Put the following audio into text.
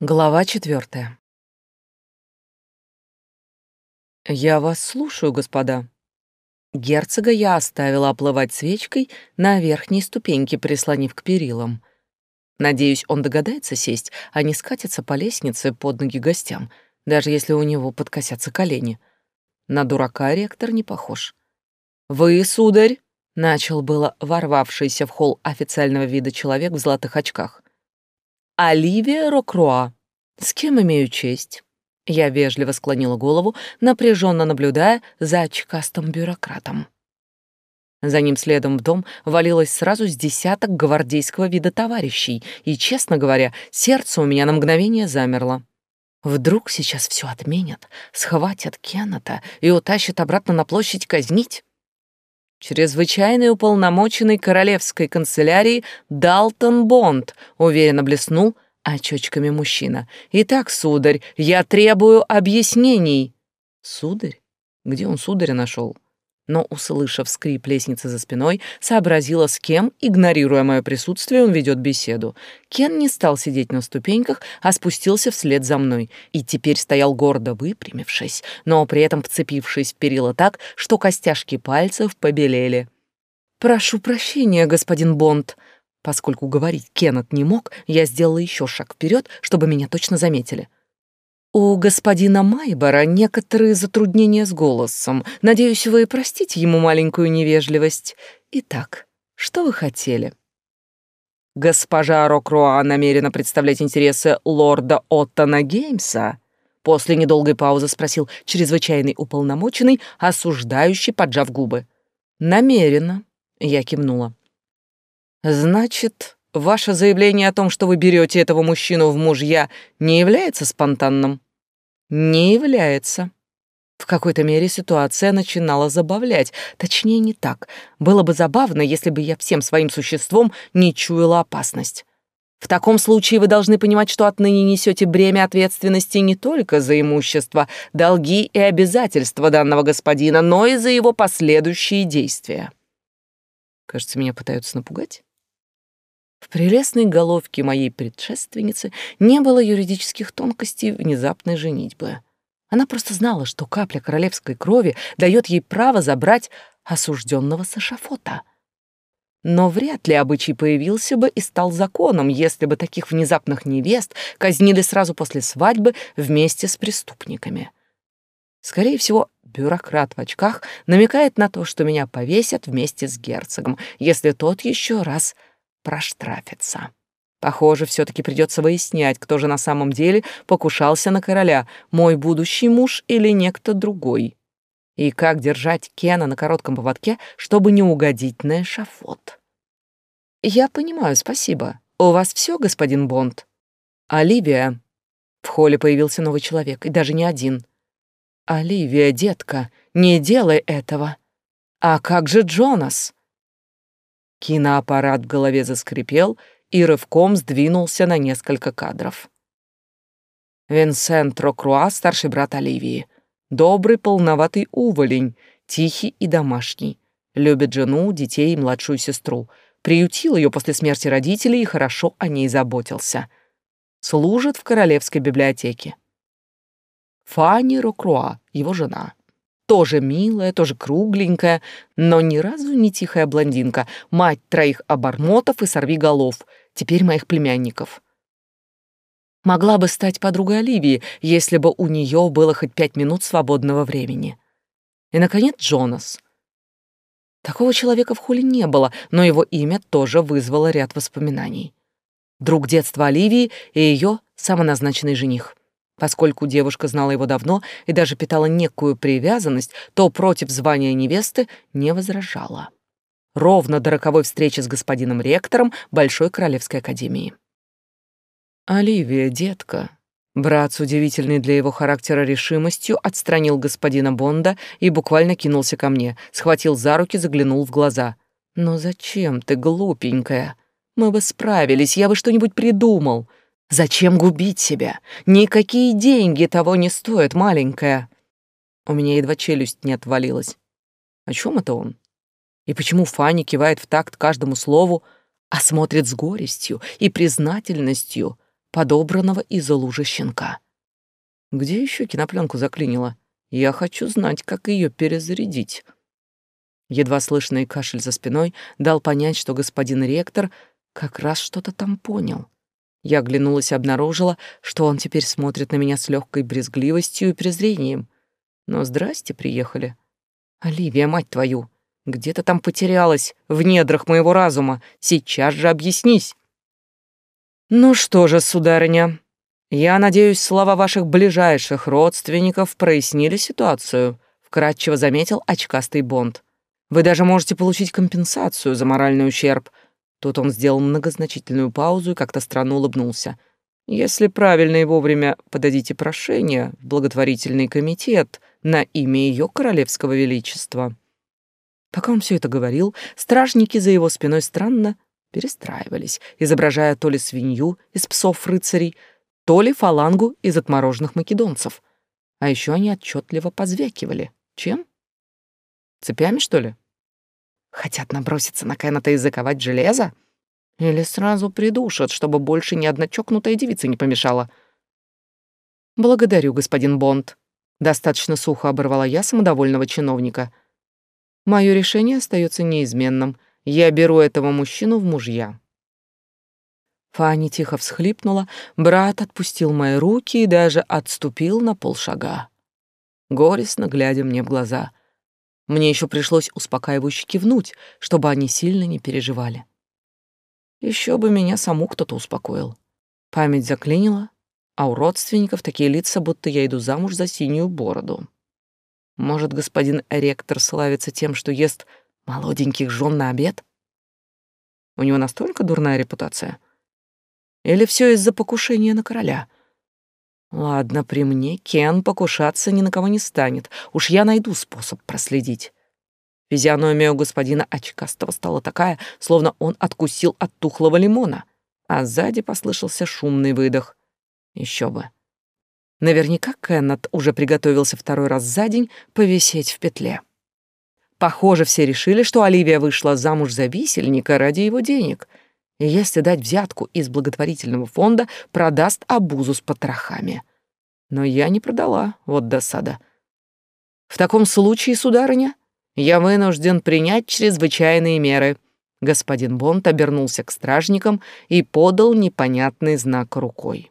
Глава четвертая. «Я вас слушаю, господа». Герцога я оставила оплывать свечкой на верхней ступеньке, прислонив к перилам. Надеюсь, он догадается сесть, а не скатится по лестнице под ноги гостям, даже если у него подкосятся колени. На дурака ректор не похож. «Вы, сударь!» — начал было ворвавшийся в холл официального вида человек в золотых очках. Оливия Рокруа. С кем имею честь? Я вежливо склонила голову, напряженно наблюдая за очкастым бюрократом. За ним следом в дом валилось сразу с десяток гвардейского вида товарищей, и, честно говоря, сердце у меня на мгновение замерло. Вдруг сейчас все отменят, схватят Кеннета и утащат обратно на площадь казнить? Чрезвычайный уполномоченный королевской канцелярии Далтон Бонд уверенно блеснул очечками мужчина. «Итак, сударь, я требую объяснений». «Сударь? Где он сударя нашел?» Но, услышав скрип лестницы за спиной, сообразила, с кем, игнорируя мое присутствие, он ведет беседу. Кен не стал сидеть на ступеньках, а спустился вслед за мной и теперь стоял гордо выпрямившись, но при этом вцепившись в перила так, что костяшки пальцев побелели. «Прошу прощения, господин Бонд», Поскольку говорить Кеннет не мог, я сделала еще шаг вперед, чтобы меня точно заметили. У господина Майбора некоторые затруднения с голосом. Надеюсь, вы простите ему маленькую невежливость. Итак, что вы хотели? Госпожа Рокруа намерена представлять интересы лорда Оттона Геймса? После недолгой паузы спросил чрезвычайный уполномоченный, осуждающий, поджав губы. Намерена, я кивнула. Значит, ваше заявление о том, что вы берете этого мужчину в мужья, не является спонтанным? Не является. В какой-то мере ситуация начинала забавлять. Точнее, не так. Было бы забавно, если бы я всем своим существом не чуяла опасность. В таком случае вы должны понимать, что отныне несете бремя ответственности не только за имущество, долги и обязательства данного господина, но и за его последующие действия. Кажется, меня пытаются напугать. Прелестной головке моей предшественницы не было юридических тонкостей внезапной женитьбы. Она просто знала, что капля королевской крови дает ей право забрать осужденного с эшафота. Но вряд ли обычай появился бы и стал законом, если бы таких внезапных невест казнили сразу после свадьбы вместе с преступниками. Скорее всего, бюрократ в очках намекает на то, что меня повесят вместе с герцогом, если тот еще раз проштрафиться. Похоже, все-таки придется выяснять, кто же на самом деле покушался на короля, мой будущий муж или некто другой. И как держать Кена на коротком поводке, чтобы не угодить на эшафот. Я понимаю, спасибо. У вас все, господин Бонд? Оливия. В холле появился новый человек, и даже не один. Оливия, детка, не делай этого. А как же Джонас? Киноаппарат в голове заскрипел и рывком сдвинулся на несколько кадров. Винсент Рокруа, старший брат Оливии. Добрый, полноватый уволень, тихий и домашний. Любит жену, детей и младшую сестру. Приютил ее после смерти родителей и хорошо о ней заботился. Служит в королевской библиотеке. Фанни Рокруа, его жена. Тоже милая, тоже кругленькая, но ни разу не тихая блондинка, мать троих обормотов и сорвиголов, теперь моих племянников. Могла бы стать подругой Оливии, если бы у нее было хоть пять минут свободного времени. И, наконец, Джонас. Такого человека в холле не было, но его имя тоже вызвало ряд воспоминаний. Друг детства Оливии и ее самоназначенный жених. Поскольку девушка знала его давно и даже питала некую привязанность, то против звания невесты не возражала. Ровно до роковой встречи с господином ректором Большой Королевской Академии. «Оливия, детка», Брат с удивительной для его характера решимостью отстранил господина Бонда и буквально кинулся ко мне, схватил за руки, заглянул в глаза. «Но зачем ты, глупенькая? Мы бы справились, я бы что-нибудь придумал. Зачем губить себя? Никакие деньги того не стоят, маленькая. У меня едва челюсть не отвалилась. О чем это он? И почему Фанни кивает в такт каждому слову, а смотрит с горестью и признательностью, подобранного из лужи щенка. Где еще кинопленку заклинило? Я хочу знать, как ее перезарядить. Едва слышный кашель за спиной дал понять, что господин ректор как раз что-то там понял. Я оглянулась и обнаружила, что он теперь смотрит на меня с легкой брезгливостью и презрением. Но здрасте, приехали. Оливия, мать твою, где ты там потерялась в недрах моего разума? Сейчас же объяснись. Ну что же, сударыня, я надеюсь, слова ваших ближайших родственников прояснили ситуацию, вкратчиво заметил очкастый Бонд. Вы даже можете получить компенсацию за моральный ущерб. Тут он сделал многозначительную паузу и как-то странно улыбнулся. Если правильно и вовремя подадите прошение в благотворительный комитет на имя ее королевского величества. Пока он все это говорил, стражники за его спиной странно перестраивались, изображая то ли свинью из псов-рыцарей, то ли фалангу из отмороженных македонцев. А еще они отчетливо позвякивали. Чем? Цепями, что ли? Хотят наброситься на Кеннета и заковать железо? Или сразу придушат, чтобы больше ни одна чокнутая девица не помешала? Благодарю, господин Бонд. Достаточно сухо оборвала я самодовольного чиновника. Мое решение остается неизменным. Я беру этого мужчину в мужья. Фанни тихо всхлипнула, брат отпустил мои руки и даже отступил на полшага. Горестно глядя мне в глаза. Мне еще пришлось успокаивающе кивнуть, чтобы они сильно не переживали. Еще бы меня саму кто-то успокоил. Память заклинила, а у родственников такие лица, будто я иду замуж за синюю бороду. Может, господин ректор славится тем, что ест молоденьких жен на обед? У него настолько дурная репутация? Или все из-за покушения на короля? Ладно, при мне Кен покушаться ни на кого не станет. Уж я найду способ проследить. Физиономия у господина очкастого стала такая, словно он откусил от тухлого лимона, а сзади послышался шумный выдох. Еще бы. Наверняка Кеннет уже приготовился второй раз за день повисеть в петле. Похоже, все решили, что Оливия вышла замуж за висельника ради его денег, и если дать взятку из благотворительного фонда, продаст обузу с потрохами. Но я не продала, вот досада. В таком случае, сударыня, я вынужден принять чрезвычайные меры. Господин Бонд обернулся к стражникам и подал непонятный знак рукой.